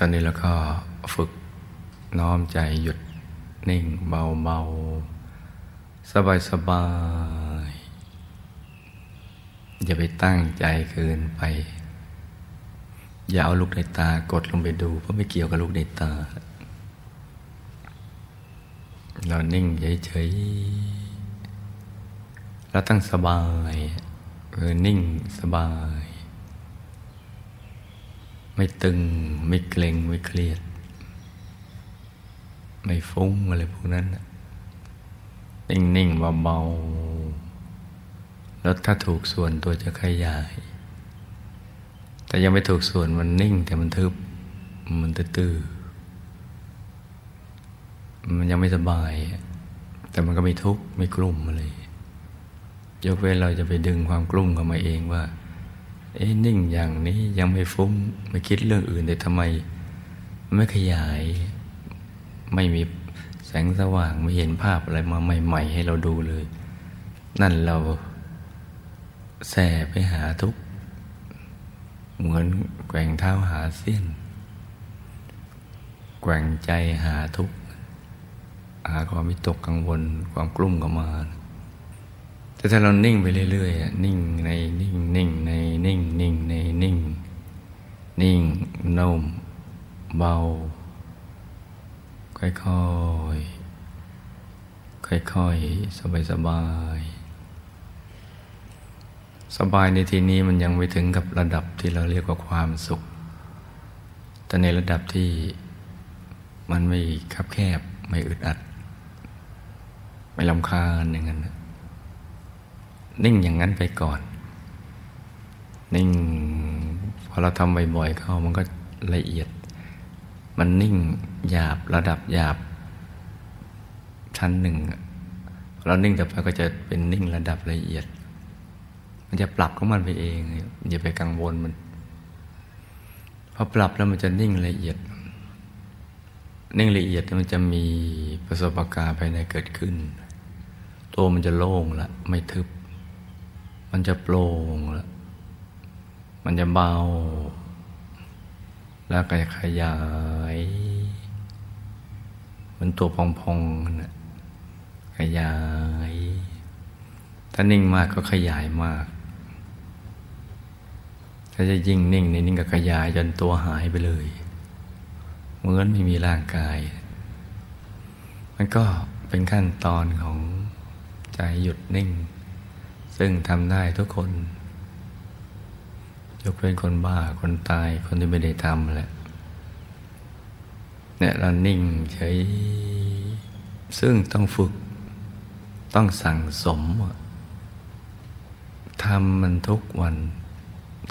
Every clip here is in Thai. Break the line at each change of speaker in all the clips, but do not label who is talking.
ตอนนี้เราก็ฝึกน้อมใจหยุดนิ่งเบาเบาสบายสบายอย่าไปตั้งใจเกินไป อย่าเอาลูกในตากดลงไปดู เพราะไม่เกี่ยวกับลูกในตา เรานิ่งเฉยๆเราตั้งสบายคือนิ่งสบาย ไม่ตึง ไม่เกร็งไม่เครียด ไม่ฟุ้งอะไรพวกนั้นนิ่งๆเบาๆแล้วถ้าถูกส่วนตัวจะขยาย แต่ยังไม่ถูกส่วนมันนิ่ง แต่มันทึบ มันตื้อมันยังไม่สบาย แต่มันก็ไม่ทุกข์ไม่กลุ่มอะไรยกเว้นเราจะไปดึงความกลุ้มเข้ามาเองว่า เอ๊ะนิ่งอย่างนี้ยังไม่ฟุ้งไม่คิดเรื่องอื่นแต่ทำไม ไม่ขยาย ไม่มีแสงสว่างไม่เห็นภาพอะไรมาใหม่ ๆ ให้เราดูเลย นั่นเราแส่ไปหาทุก เหมือนแกว่งเท้าหาเส้นแกว่งใจหาทุกหาความวิตกกังวลความกลุ้มเข้ามา แต่ถ้าเรานิ่งไปเรื่อยๆนิ่งในนิ่งนิ่งในนิ่งนิ่งในนิ่ง นิ่งนุ่มเบา ค่อยๆค่อยๆสบายๆสบายในที่นี้มันยังไม่ถึงกับระดับที่เราเรียกว่าความสุข แต่ในระดับที่มันไม่คับแคบไม่อึดอัด ไม่ลำคาญอย่างนั้น นิ่งอย่างนั้นไปก่อน นิ่งพอเราทำบ่อยๆเข้ามันก็ละเอียด มันนิ่งหยาบระดับหยาบ ชั้นหนึ่งเรานิ่งแต่ไปก็จะเป็นนิ่งระดับละเอียด มันจะปรับของมันไปเองอย่าไปกังวลมันพอปรับแล้วมันจะนิ่งละเอียด นิ่งละเอียดมันจะมีประสบการณ์ภายในเกิดขึ้น ตัวมันจะโล่งละไม่ทึบ มันจะโปร่งแล้ว มันจะเบา แล้วก็ขยายมันตัวพองๆนะขยาย ถ้านิ่งมากก็ขยายมาก ถ้าจะยิ่งนิ่งในนิ่งก็ขยายจนตัวหายไปเลย เหมือนไม่มีร่างกาย มันก็เป็นขั้นตอนของใจหยุดนิ่ง ซึ่งทำได้ทุกคน ยกเว้นคนบ้าคนตายคนที่ไม่ได้ทำแหละเนี่ยเรานิ่งเฉยซึ่งต้องฝึก ต้องสั่งสมทำมันทุกวัน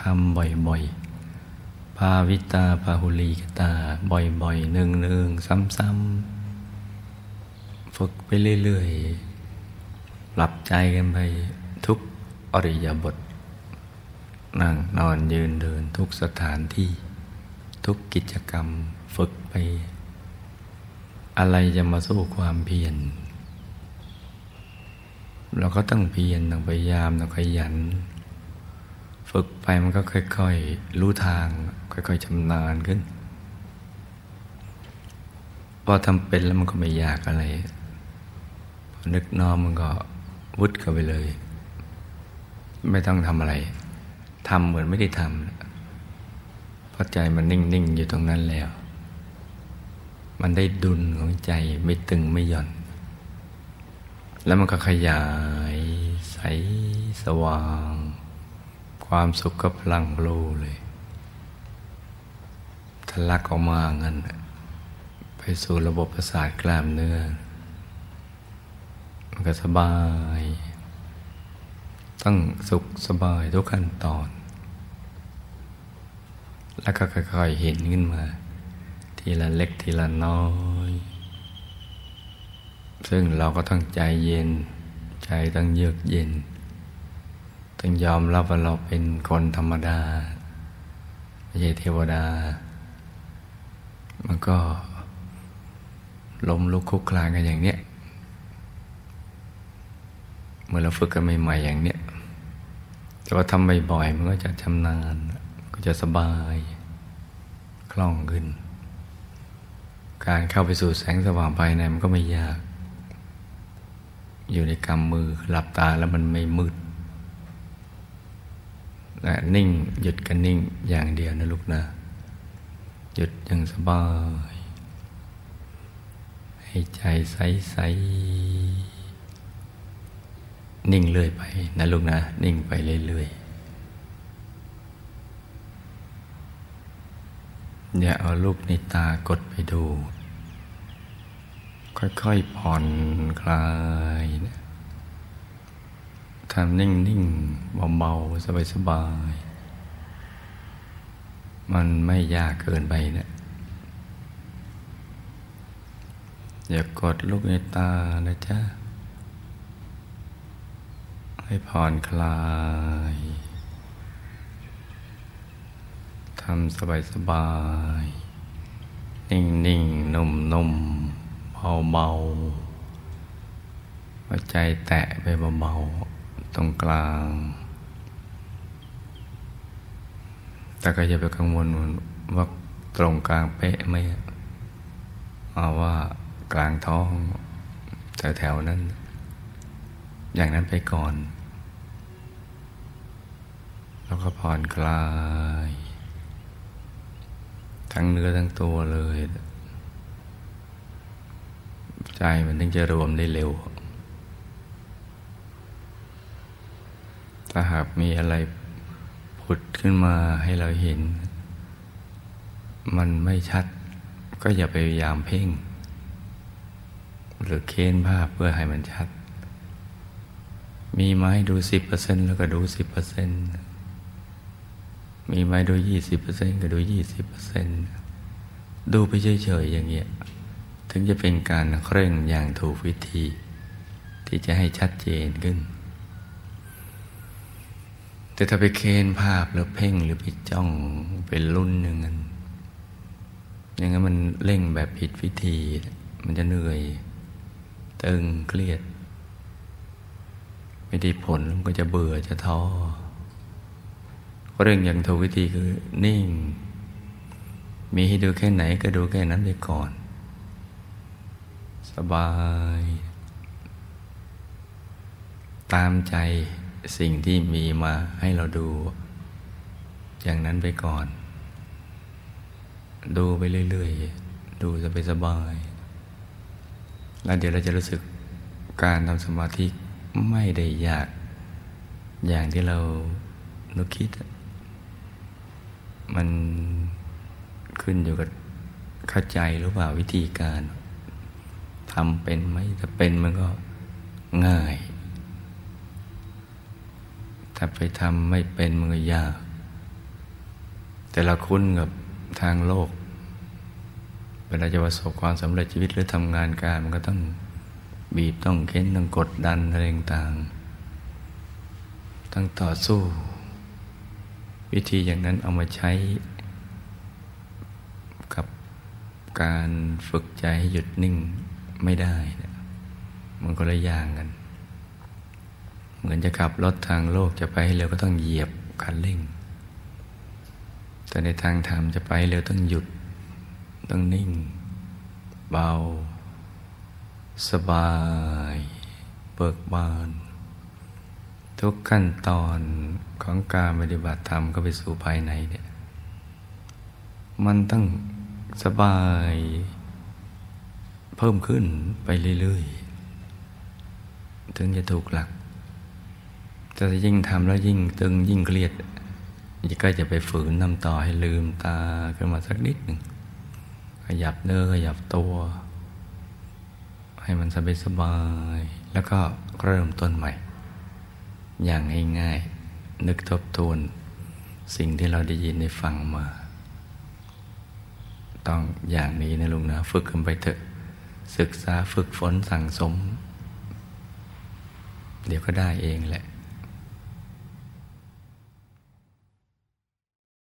ทำบ่อยๆ ภาวิตาภาหุลีกตา บ่อยๆหนึ่งๆ ซ้ำๆ ฝึกไปเรื่อยๆหลับใจกันไป อริยบท นั่งนอนยืนเดินทุกสถานที่ ทุกกิจกรรมฝึกไป อะไรจะมาสู้ความเพียรเราก็ต้องเพียรต้องพยายามต้องขยัน ฝึกไปมันก็ค่อยๆรู้ทาง ค่อยๆชำนาญขึ้นพอทำเป็นแล้วมันก็ไม่ยากอะไร พอนึกน้อมมันก็วุดเข้าไปเลย ไม่ต้องทำอะไรทำเหมือนไม่ได้ทำเพราะใจมันนิ่ง ๆ อยู่ตรงนั้นแล้ว มันได้ดุลของใจไม่ตึงไม่หย่อน แล้วมันก็ขยายใสสว่าง ความสุขก็พลังโลเลยทะลักออกมาเงินไปสู่ระบบประสาทกล้ามเนื้อ มันก็สบาย ต้องสุขสบายทุกขั้นตอน แล้วก็ค่อยๆเห็นขึ้นมา ทีละเล็กทีละน้อย ซึ่งเราก็ต้องใจเย็น ใจต้องเยือกเย็น ต้องยอมรับว่าเราเป็นคนธรรมดา ไม่ใช่เทวดา มันก็ล้มลุกคุกคลานกันอย่างเนี้ยเมื่อเราฝึกกันใหม่ๆอย่างเนี้ย ว่าทำบ่อยๆมันก็จะชำนาญ ก็จะสบาย คล่องขึ้น การเข้าไปสู่แสงสว่างภายในมันก็ไม่ยาก อยู่ในกำมือหลับตาแล้วมันไม่มืดและนิ่งหยุดกันนิ่งอย่างเดียวนะลูกนะ หยุดอย่างสบาย ให้ใจใสใส นิ่งเรื่อยไปนะลูกนะ นิ่งไปเรื่อยๆอย่าเอาลูกในตากดไปดู ค่อยๆผ่อนคลายนะทำนิ่งๆเบาๆสบายๆมันไม่ยากเกินไปนะอย่ากดลูกในตานะจ๊ะ ให้ผ่อนคลายทำสบายสบาย นิ่งนิ่งนุ่มนุ่มเบาเบาหัวใจแตะไปเบาๆตรงกลาง แต่ก็อย่าไปกังวลว่าตรงกลางเป๊ะไหมเอาว่ากลางท้องแถวๆนั้น อย่างนั้นไปก่อน แล้วก็ผ่อนคลาย ทั้งเนื้อทั้งตัวเลย ใจมันถึงจะรวมได้เร็ว ถ้าหากมีอะไรผุดขึ้นมาให้เราเห็น มันไม่ชัด ก็อย่าไปพยายามเพ่ง หรือเค้นภาพเพื่อให้มันชัดมีไม้ดูสิบเปอร์เซ็นต์แล้วก็ดูสิบเปอร์เซ็นต์ มีไหมดูยี่สิบเปอร์เซ็นต์ก็ดูยี่สิบเปอร์เซ็นต์ดูไปเฉยๆอย่างเงี้ยถึงจะเป็นการเคร่งอย่างถูกวิธี ที่จะให้ชัดเจนขึ้น แต่ถ้าไปเคนภาพหรือเพ่งหรือไปจ้องเป็นรุ่นหนึ่งนั้นอย่างนั้นมันเร่งแบบผิดวิธี มันจะเหนื่อย ตึงเครียด ไม่ได้ผลมันก็จะเบื่อจะท้อ เรื่องอย่างถูกวิธีคือนิ่ง มีให้ดูแค่ไหนก็ดูแค่นั้นไปก่อน สบาย ตามใจสิ่งที่มีมาให้เราดู อย่างนั้นไปก่อน ดูไปเรื่อยๆ ดูสบายสบายแล้วเดี๋ยวเราจะรู้สึกการทำสมาธิไม่ได้ยาก อย่างที่เรานึกคิด มันขึ้นอยู่กับเข้าใจหรือเปล่าวิธีการทำเป็นไหมถ้าเป็นมันก็ง่าย ถ้าไปทำไม่เป็นมันก็ยาก แต่เราคุ้นกับทางโลก เวลาจะประสบความสำเร็จชีวิตหรือทำงานการมันก็ต้องบีบต้องเค้นต้องกดดันอะไรต่างๆต้องต่อสู้ วิธีอย่างนั้นเอามาใช้ กับการฝึกใจให้หยุดนิ่งไม่ได้นะมันก็เลยย่างกัน เหมือนจะขับรถทางโลกจะไปให้เร็วก็ต้องเหยียบคันเร่ง แต่ในทางธรรมจะไปเร็วต้องหยุด ต้องนิ่ง เบา สบาย เบิกบาน ทุกขั้นตอนของการปฏิบัติธรรมก็ไปสู่ภายในเนี่ยมันต้องสบายเพิ่มขึ้นไปเรื่อยๆ ถึงจะถูกหลักแต่ยิ่งทำแล้วยิ่งตึงยิ่งเครียดก็จะไปฝืนนำต่อให้ลืมตาขึ้นมาสักนิดหนึ่งขยับเนื้อขยับตัว ให้มันสบายสบาย แล้วก็เริ่มต้นใหม่ อย่างง่ายๆนึกทบทวนสิ่งที่เราได้ยินได้ฟังมา ต้องอย่างนี้นะลุงนะ ฝึกกันไปเถอะ ศึกษาฝึกฝนสั่งสม เดี๋ยวก็ได้เองแหละ